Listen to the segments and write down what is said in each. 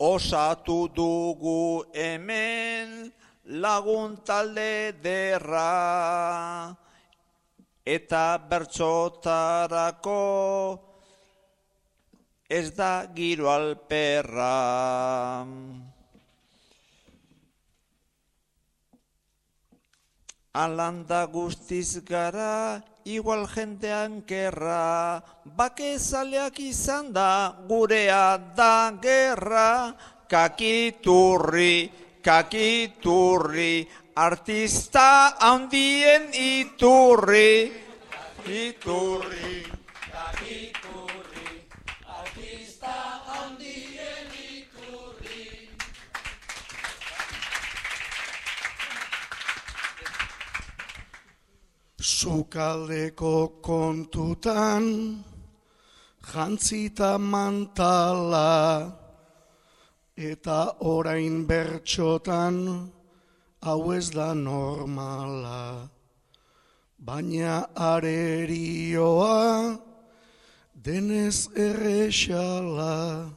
osatu dugu hemen lagun talde derra eta bertsotarako ez da giro alperra. Alanda guztiz gara, igual jendean gerra, bakezaleak izan da, gurea da gerra, kakiturri, kakiturri, artista handien iturri, iturri, Sukaldeko kontutan, jantzita mantala, eta orain bertxotan, hau ez da normala. Baina arerioa, denez errexala,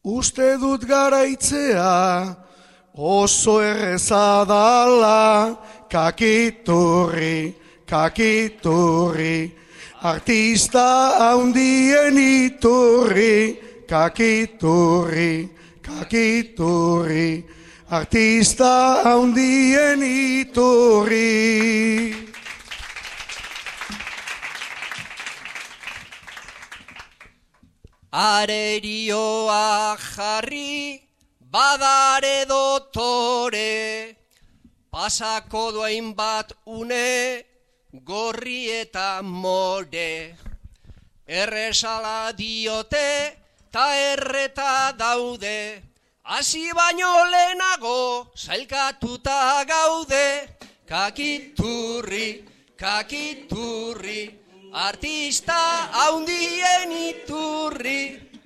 uste dut garaitzea, oso errezadala, kakiturri, kakiturri, artista haundien iturri, kakiturri, kakiturri, artista haundien iturri. Arerioa jarri, badare dotore, pasako duain bat une, gorri eta more. Erresala diote, ta erreta daude, hasi baino lehenago, zailkatuta gaude, kakiturri, kakiturri, artista haundien iturri,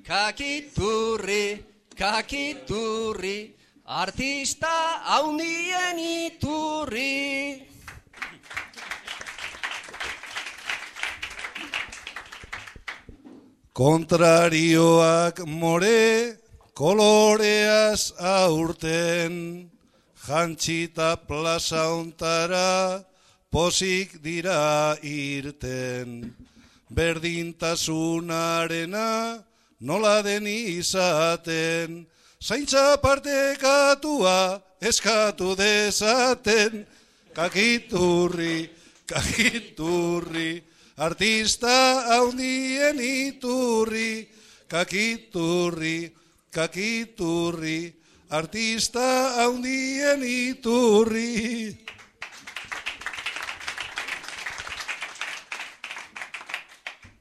kakiturri, kakiturri, artista haundien iturri. Kontrarioak more, koloreaz aurten, jantxita plaza ontara, posik dira irten. Berdintasunarena nola den izaten, zaintza partekatua eskatu dezaten, kakiturri, kakiturri, artista haundien iturri, kakiturri, kakiturri, artista haundien iturri.